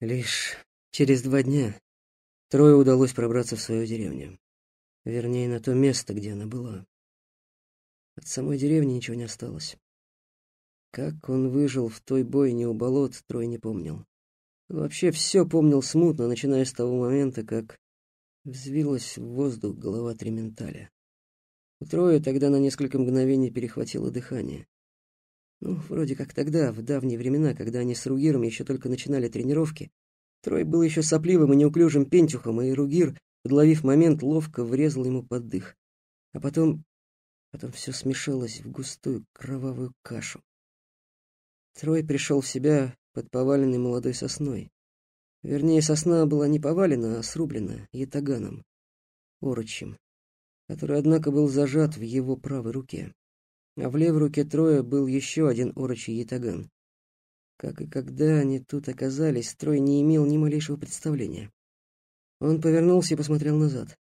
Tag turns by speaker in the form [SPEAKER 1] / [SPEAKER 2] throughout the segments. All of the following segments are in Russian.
[SPEAKER 1] Лишь через два дня Трое удалось пробраться в свою деревню. Вернее, на то место, где она была. От самой деревни ничего не осталось. Как он выжил в той бойне у болот, Трой не помнил. Он вообще все помнил смутно, начиная с того момента, как взвилась в воздух голова Тременталя. У Троя тогда на несколько мгновений перехватило дыхание. Ну, вроде как тогда, в давние времена, когда они с Ругиром еще только начинали тренировки, Трой был еще сопливым и неуклюжим пентюхом, и Ругир, подловив момент, ловко врезал ему под дых. А потом... потом все смешалось в густую кровавую кашу. Трой пришел в себя под поваленной молодой сосной. Вернее, сосна была не повалена, а срублена ятаганом, орочем, который, однако, был зажат в его правой руке. А в левой руке Троя был еще один орочий ятаган. Как и когда они тут оказались, Трой не имел ни малейшего представления. Он повернулся и посмотрел назад.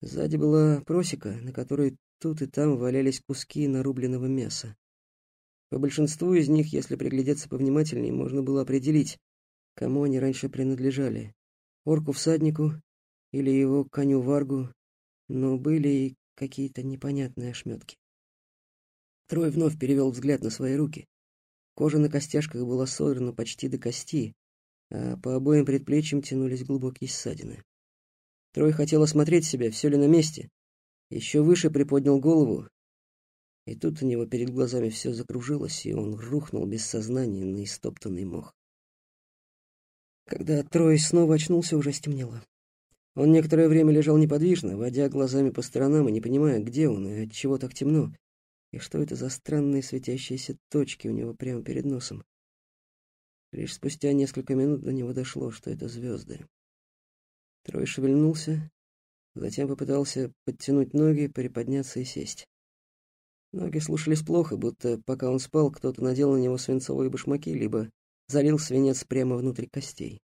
[SPEAKER 1] Сзади была просека, на которой тут и там валялись куски нарубленного мяса. По большинству из них, если приглядеться повнимательнее, можно было определить, кому они раньше принадлежали. Орку-всаднику или его коню-варгу, но были и какие-то непонятные ошметки. Трой вновь перевел взгляд на свои руки. Кожа на костяшках была содрана почти до кости, а по обоим предплечьям тянулись глубокие ссадины. Трой хотел осмотреть себя, все ли на месте. Еще выше приподнял голову, и тут у него перед глазами все закружилось, и он рухнул без сознания на истоптанный мох. Когда Трой снова очнулся, уже стемнело. Он некоторое время лежал неподвижно, водя глазами по сторонам и не понимая, где он и от чего так темно. И что это за странные светящиеся точки у него прямо перед носом? Лишь спустя несколько минут до него дошло, что это звезды. Трой шевельнулся, затем попытался подтянуть ноги, приподняться и сесть. Ноги слушались плохо, будто пока он спал, кто-то надел на него свинцовые башмаки, либо залил свинец прямо внутрь костей.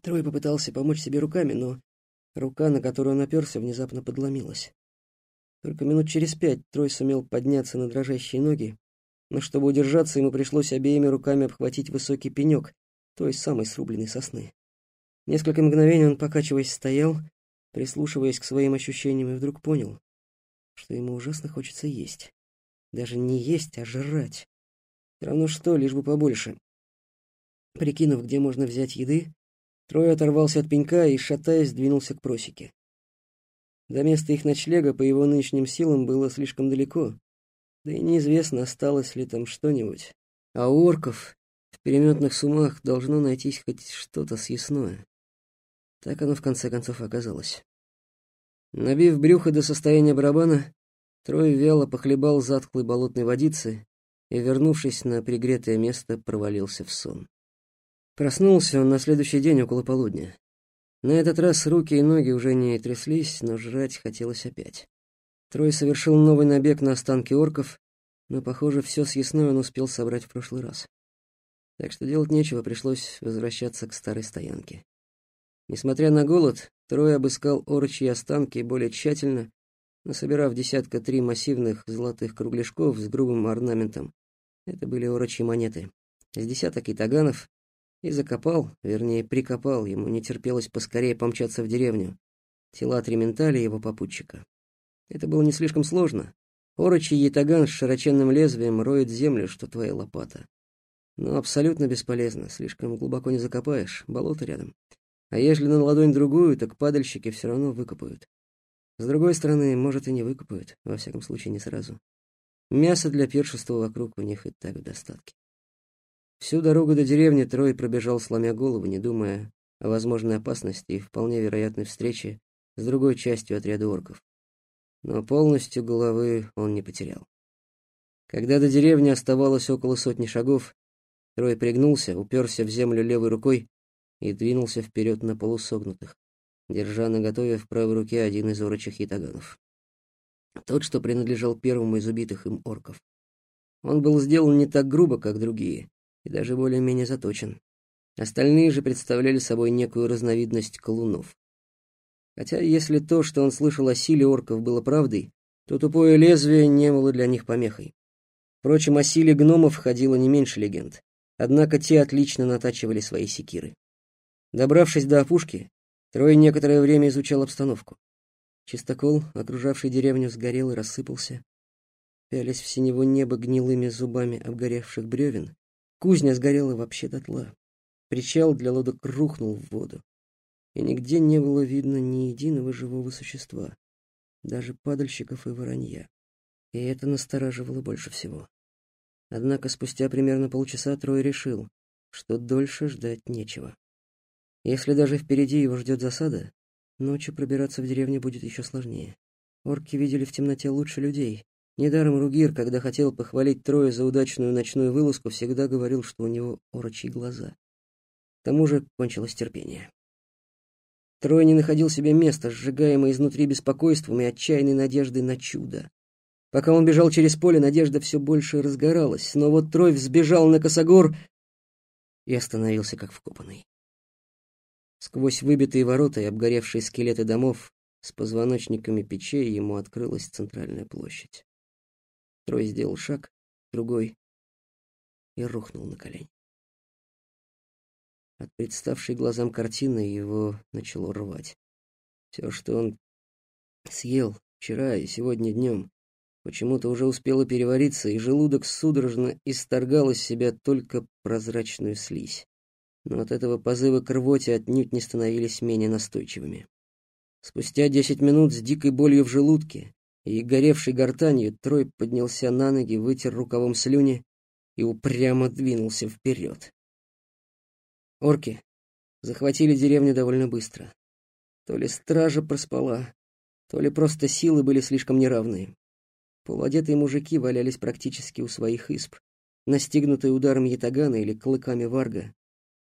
[SPEAKER 1] Трой попытался помочь себе руками, но рука, на которую он оперся, внезапно подломилась. Только минут через пять Трой сумел подняться на дрожащие ноги, но чтобы удержаться, ему пришлось обеими руками обхватить высокий пенек той самой срубленной сосны. Несколько мгновений он, покачиваясь, стоял, прислушиваясь к своим ощущениям, и вдруг понял, что ему ужасно хочется есть. Даже не есть, а жрать. Все равно что, лишь бы побольше. Прикинув, где можно взять еды, Трой оторвался от пенька и, шатаясь, двинулся к просеке. До места их ночлега по его нынешним силам было слишком далеко, да и неизвестно, осталось ли там что-нибудь. А у орков в переметных сумах должно найтись хоть что-то съестное. Так оно в конце концов оказалось. Набив брюхо до состояния барабана, Трой вяло похлебал затхлой болотной водицы и, вернувшись на пригретое место, провалился в сон. Проснулся он на следующий день около полудня. На этот раз руки и ноги уже не тряслись, но жрать хотелось опять. Трой совершил новый набег на останки орков, но, похоже, все съестное он успел собрать в прошлый раз. Так что делать нечего, пришлось возвращаться к старой стоянке. Несмотря на голод, Трой обыскал орочьи останки более тщательно, насобирав десятка три массивных золотых кругляшков с грубым орнаментом. Это были орочьи монеты. С десяток итаганов, и закопал, вернее, прикопал, ему не терпелось поскорее помчаться в деревню. Тела отрементали его попутчика. Это было не слишком сложно. Орочий ятаган с широченным лезвием роет землю, что твоя лопата. Но абсолютно бесполезно, слишком глубоко не закопаешь, болото рядом. А ежели на ладонь другую, так падальщики все равно выкопают. С другой стороны, может, и не выкопают, во всяком случае, не сразу. Мясо для пиршества вокруг у них и так в достатке. Всю дорогу до деревни Трой пробежал, сломя голову, не думая о возможной опасности и вполне вероятной встрече с другой частью отряда орков. Но полностью головы он не потерял. Когда до деревни оставалось около сотни шагов, Трой пригнулся, уперся в землю левой рукой и двинулся вперед на полусогнутых, держа наготове в правой руке один из орочих ятаганов. Тот, что принадлежал первому из убитых им орков. Он был сделан не так грубо, как другие, и даже более-менее заточен. Остальные же представляли собой некую разновидность колунов. Хотя если то, что он слышал о силе орков, было правдой, то тупое лезвие не было для них помехой. Впрочем, о силе гномов ходило не меньше легенд, однако те отлично натачивали свои секиры. Добравшись до опушки, Трой некоторое время изучал обстановку. Чистокол, окружавший деревню, сгорел и рассыпался. Пялись в синего неба гнилыми зубами обгоревших бревен, кузня сгорела вообще дотла. Причал для лодок рухнул в воду, и нигде не было видно ни единого живого существа, даже падальщиков и воронья. И это настораживало больше всего. Однако спустя примерно полчаса Трой решил, что дольше ждать нечего. Если даже впереди его ждет засада, ночью пробираться в деревню будет еще сложнее. Орки видели в темноте лучше людей. Недаром Ругир, когда хотел похвалить Троя за удачную ночную вылазку, всегда говорил, что у него орочьи глаза. К тому же кончилось терпение. Трой не находил себе места, сжигаемый изнутри беспокойством и отчаянной надеждой на чудо. Пока он бежал через поле, надежда все больше разгоралась, но вот Трой взбежал на косогор и остановился как вкопанный. Сквозь выбитые ворота и обгоревшие скелеты домов с позвоночниками печей ему открылась центральная площадь. Трой сделал шаг, другой, и рухнул на колени. От представшей глазам картины его начало рвать. Все, что он съел вчера и сегодня днем, почему-то уже успело перевариться, и желудок судорожно исторгал из себя только прозрачную слизь но от этого позывы к рвоте отнюдь не становились менее настойчивыми. Спустя десять минут с дикой болью в желудке и горевшей гортанью Трой поднялся на ноги, вытер рукавом слюни и упрямо двинулся вперед. Орки захватили деревню довольно быстро. То ли стража проспала, то ли просто силы были слишком неравные. Полуодетые мужики валялись практически у своих изб, настигнутые ударом ятагана или клыками варга,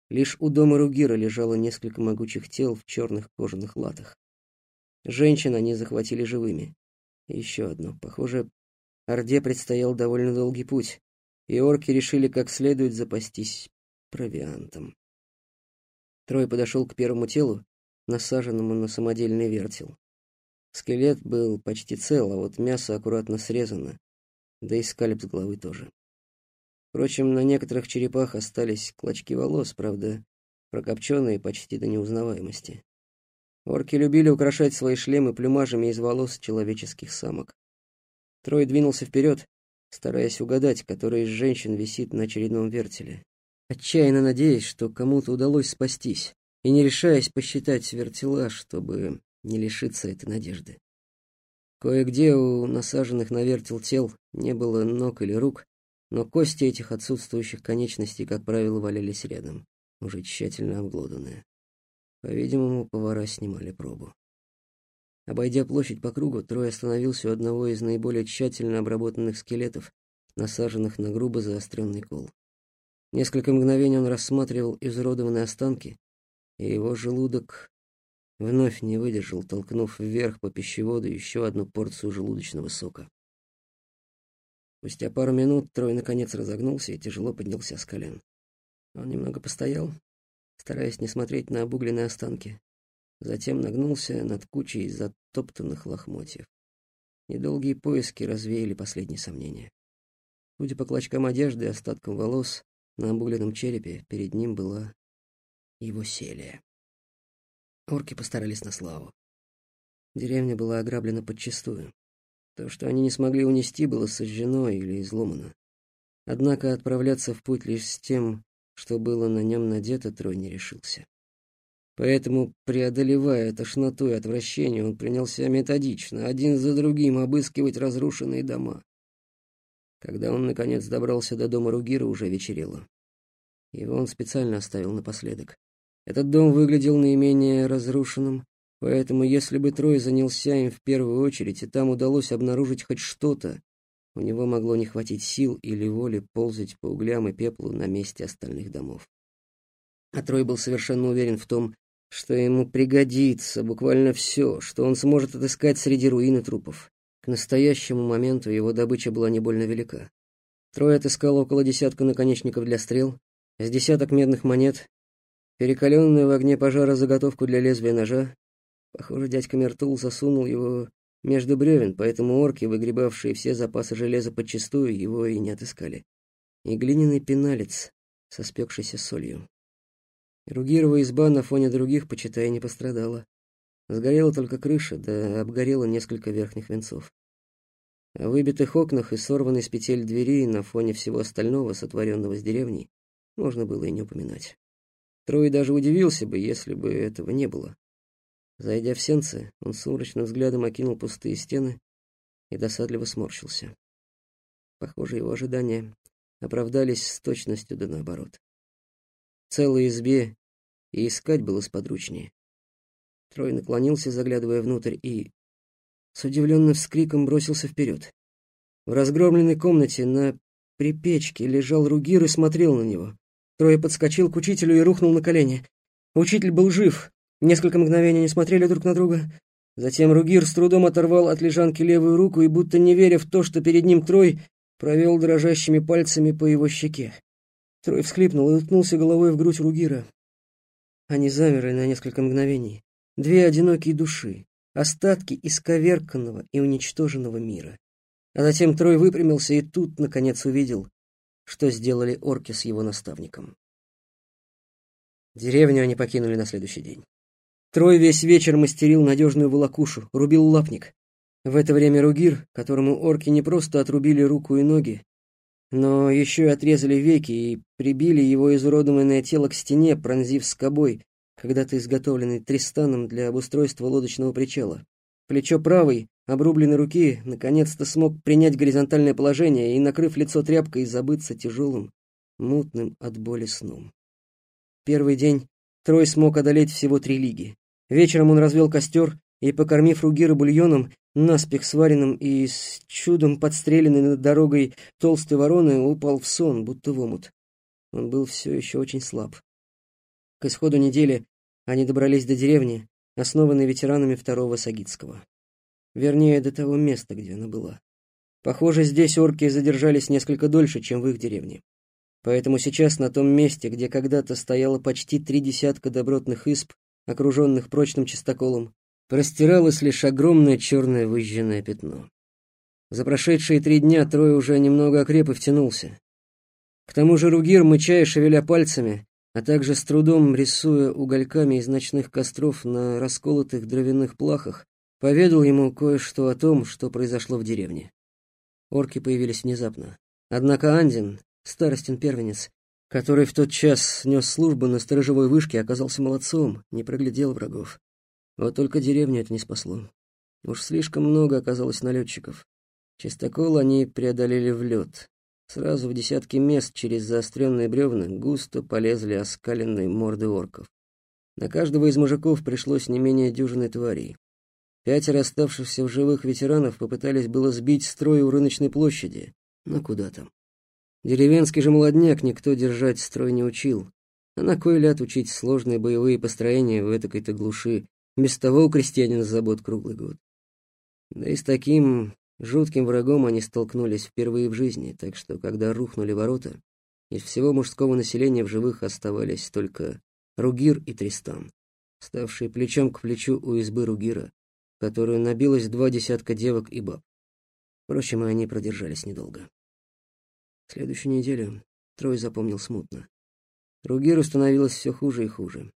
[SPEAKER 1] Лишь у дома Ругира лежало несколько могучих тел в черных кожаных латах. Женщин они захватили живыми. Еще одно. Похоже, Орде предстоял довольно долгий путь, и орки решили как следует запастись провиантом. Трой подошел к первому телу, насаженному на самодельный вертел. Скелет был почти цел, а вот мясо аккуратно срезано, да и скальп с головы тоже. Впрочем, на некоторых черепах остались клочки волос, правда, прокопченные почти до неузнаваемости. Орки любили украшать свои шлемы плюмажами из волос человеческих самок. Трой двинулся вперед, стараясь угадать, которая из женщин висит на очередном вертеле. Отчаянно надеясь, что кому-то удалось спастись, и не решаясь посчитать вертела, чтобы не лишиться этой надежды. Кое-где у насаженных на вертел тел не было ног или рук, но кости этих отсутствующих конечностей, как правило, валялись рядом, уже тщательно обглоданные. По-видимому, повара снимали пробу. Обойдя площадь по кругу, Трой остановился у одного из наиболее тщательно обработанных скелетов, насаженных на грубо заостренный кол. Несколько мгновений он рассматривал изуродованные останки, и его желудок вновь не выдержал, толкнув вверх по пищеводу еще одну порцию желудочного сока. Спустя пару минут Трой наконец разогнулся и тяжело поднялся с колен. Он немного постоял, стараясь не смотреть на обугленные останки. Затем нагнулся над кучей затоптанных лохмотьев. Недолгие поиски развеяли последние сомнения. Судя по клочкам одежды и остаткам волос, на обугленном черепе перед ним была его селия. Орки постарались на славу. Деревня была ограблена подчистую. То, что они не смогли унести, было сожжено или изломано. Однако отправляться в путь лишь с тем, что было на нем надето, Трой не решился. Поэтому, преодолевая тошноту и отвращение, он принялся методично, один за другим, обыскивать разрушенные дома. Когда он, наконец, добрался до дома Ругира, уже вечерело. Его он специально оставил напоследок. Этот дом выглядел наименее разрушенным, Поэтому, если бы Трой занялся им в первую очередь, и там удалось обнаружить хоть что-то, у него могло не хватить сил или воли ползать по углям и пеплу на месте остальных домов. А Трой был совершенно уверен в том, что ему пригодится буквально все, что он сможет отыскать среди руин и трупов. К настоящему моменту его добыча была не больно велика. Трой отыскал около десятка наконечников для стрел, с десяток медных монет, перекаленную в огне пожара заготовку для лезвия ножа, Похоже, дядька Мертул засунул его между бревен, поэтому орки, выгребавшие все запасы железа подчистую, его и не отыскали. И глиняный пеналец со спекшейся солью. Ругирова изба на фоне других, почитай, не пострадала. Сгорела только крыша, да обгорело несколько верхних венцов. О выбитых окнах и сорванной с петель двери на фоне всего остального, сотворенного с деревней, можно было и не упоминать. Трой даже удивился бы, если бы этого не было. Зайдя в сенцы, он сумрачным взглядом окинул пустые стены и досадливо сморщился. Похоже, его ожидания оправдались с точностью да наоборот. В целой избе и искать было сподручнее. Трой наклонился, заглядывая внутрь, и с удивленным вскриком бросился вперед. В разгромленной комнате на припечке лежал Ругир и смотрел на него. Трой подскочил к учителю и рухнул на колени. Учитель был жив. Несколько мгновений они смотрели друг на друга. Затем Ругир с трудом оторвал от лежанки левую руку и, будто не веря в то, что перед ним Трой, провел дрожащими пальцами по его щеке. Трой всхлипнул и уткнулся головой в грудь Ругира. Они замерли на несколько мгновений. Две одинокие души, остатки исковерканного и уничтоженного мира. А затем Трой выпрямился и тут, наконец, увидел, что сделали орки с его наставником. Деревню они покинули на следующий день. Трой весь вечер мастерил надежную волокушу, рубил лапник. В это время Ругир, которому орки не просто отрубили руку и ноги, но еще и отрезали веки и прибили его изуродованное тело к стене, пронзив скобой, когда-то изготовленный Тристаном для обустройства лодочного причала. Плечо правой, обрубленной руки, наконец-то смог принять горизонтальное положение и, накрыв лицо тряпкой, забыться тяжелым, мутным от боли сном. Первый день Трой смог одолеть всего три лиги. Вечером он развел костер и, покормив Ругира бульоном, наспех сваренным и с чудом подстреленной над дорогой толстой вороны, упал в сон, будто в омут. Он был все еще очень слаб. К исходу недели они добрались до деревни, основанной ветеранами второго Сагитского. Вернее, до того места, где она была. Похоже, здесь орки задержались несколько дольше, чем в их деревне. Поэтому сейчас на том месте, где когда-то стояло почти три десятка добротных исп, окруженных прочным чистоколом, простиралось лишь огромное черное выжженное пятно. За прошедшие три дня Трой уже немного окреп и втянулся. К тому же Ругир, мычая, шевеля пальцами, а также с трудом рисуя угольками из ночных костров на расколотых дровяных плахах, поведал ему кое-что о том, что произошло в деревне. Орки появились внезапно. Однако Андин, старостин первенец, который в тот час нес службу на сторожевой вышке, оказался молодцом, не проглядел врагов. Вот только деревню это не спасло. Уж слишком много оказалось налетчиков. Чистокол они преодолели в лед. Сразу в десятки мест через заостренные бревна густо полезли оскаленные морды орков. На каждого из мужиков пришлось не менее дюжины тварей. Пятеро оставшихся в живых ветеранов попытались было сбить строй у рыночной площади, но куда там. Деревенский же молодняк никто держать строй не учил, а на кой ляд учить сложные боевые построения в этой-то глуши, без того у крестьянина забот круглый год. Да и с таким жутким врагом они столкнулись впервые в жизни, так что, когда рухнули ворота, из всего мужского населения в живых оставались только Ругир и Тристан, ставшие плечом к плечу у избы Ругира, которую набилось два десятка девок и баб. Впрочем, и они продержались недолго. Следующую неделю Трой запомнил смутно. Ругиру становилось все хуже и хуже.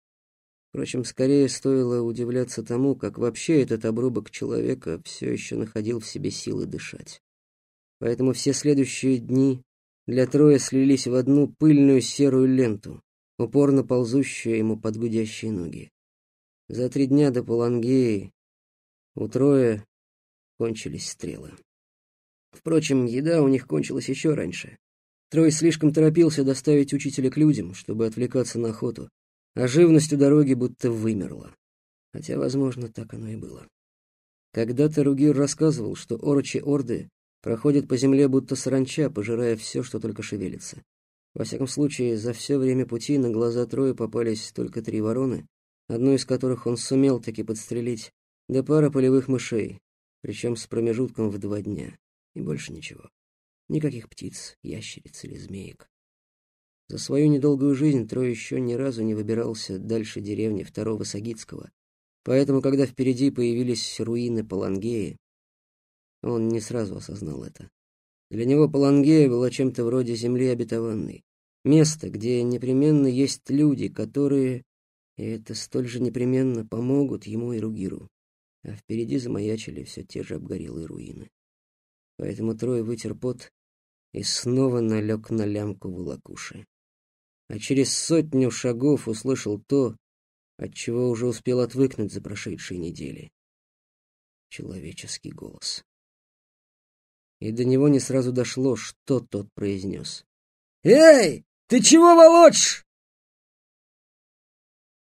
[SPEAKER 1] Впрочем, скорее стоило удивляться тому, как вообще этот обрубок человека все еще находил в себе силы дышать. Поэтому все следующие дни для Троя слились в одну пыльную серую ленту, упорно ползущую ему под гудящие ноги. За три дня до Палангеи у Троя кончились стрелы. Впрочем, еда у них кончилась еще раньше. Трой слишком торопился доставить учителя к людям, чтобы отвлекаться на охоту, а живность у дороги будто вымерла. Хотя, возможно, так оно и было. Когда-то Ругир рассказывал, что орочи Орды проходят по земле будто саранча, пожирая все, что только шевелится. Во всяком случае, за все время пути на глаза Троя попались только три вороны, одну из которых он сумел таки подстрелить, да пара полевых мышей, причем с промежутком в два дня, и больше ничего. Никаких птиц, ящериц или змеек. За свою недолгую жизнь Трой еще ни разу не выбирался дальше деревни второго Сагитского, поэтому, когда впереди появились руины Палангеи, он не сразу осознал это. Для него Палангея была чем-то вроде земли обетованной, Место, где непременно есть люди, которые, и это столь же непременно, помогут ему и Ругиру. А впереди замаячили все те же обгорелые руины. Поэтому Трой вытер пот и снова налег на лямку волокуши. А через сотню шагов услышал то, от чего уже успел отвыкнуть за прошедшие недели. Человеческий голос. И до него не сразу дошло, что тот произнес. «Эй, ты чего волочь?